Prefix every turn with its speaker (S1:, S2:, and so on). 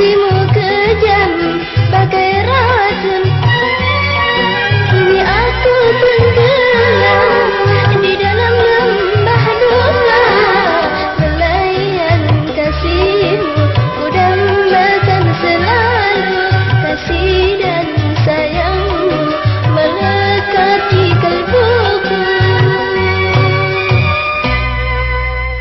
S1: primo